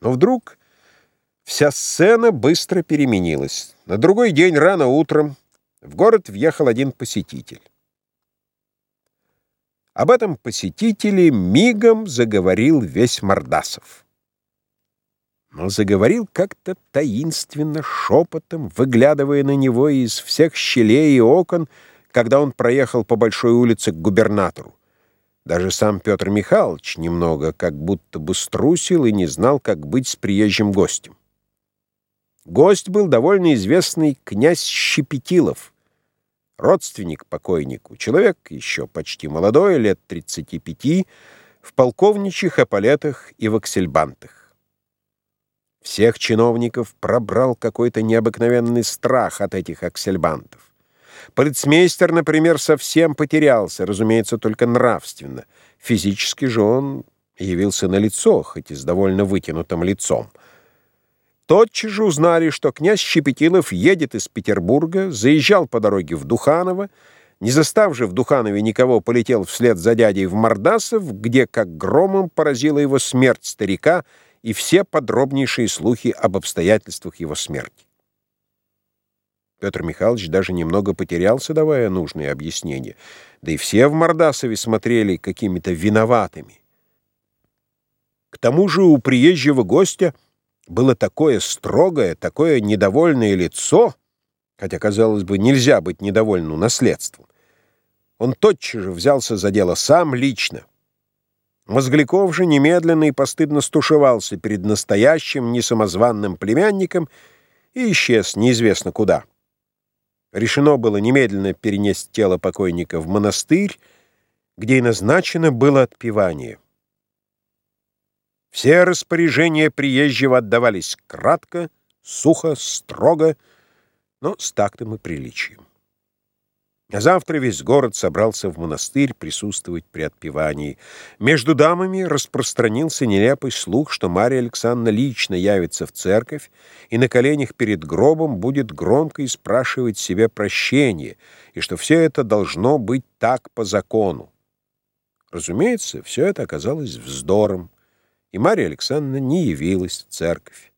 Но вдруг вся сцена быстро переменилась. На другой день рано утром в город въехал один посетитель. Об этом посетителе мигом заговорил весь Мордасов. Но заговорил как-то таинственно, шепотом, выглядывая на него из всех щелей и окон, когда он проехал по большой улице к губернатору. Даже сам Петр Михайлович немного как будто бы струсил и не знал, как быть с приезжим гостем. Гость был довольно известный князь Щепетилов, родственник покойнику, человек еще почти молодой, лет 35, в полковничьих эполетах и в аксельбантах. Всех чиновников пробрал какой-то необыкновенный страх от этих аксельбантов. Полицмейстер, например, совсем потерялся, разумеется, только нравственно. Физически же он явился на лицо, хоть и с довольно вытянутым лицом. Тотчас же узнали, что князь Щепетилов едет из Петербурга, заезжал по дороге в Духаново, не застав же в Духанове никого, полетел вслед за дядей в Мордасов, где как громом поразила его смерть старика и все подробнейшие слухи об обстоятельствах его смерти. Петр Михайлович даже немного потерялся, давая нужные объяснения. Да и все в Мордасове смотрели какими-то виноватыми. К тому же у приезжего гостя было такое строгое, такое недовольное лицо, хотя, казалось бы, нельзя быть недовольным наследством. Он тотчас же взялся за дело сам лично. Мозгляков же немедленно и постыдно стушевался перед настоящим несамозванным племянником и исчез неизвестно куда. Решено было немедленно перенести тело покойника в монастырь, где и назначено было отпевание. Все распоряжения приезжего отдавались кратко, сухо, строго, но с тактом и приличием. Завтра весь город собрался в монастырь присутствовать при отпевании. Между дамами распространился нелепый слух, что Марья Александровна лично явится в церковь и на коленях перед гробом будет громко и спрашивать себе прощения, и что все это должно быть так по закону. Разумеется, все это оказалось вздором, и Марья Александровна не явилась в церковь.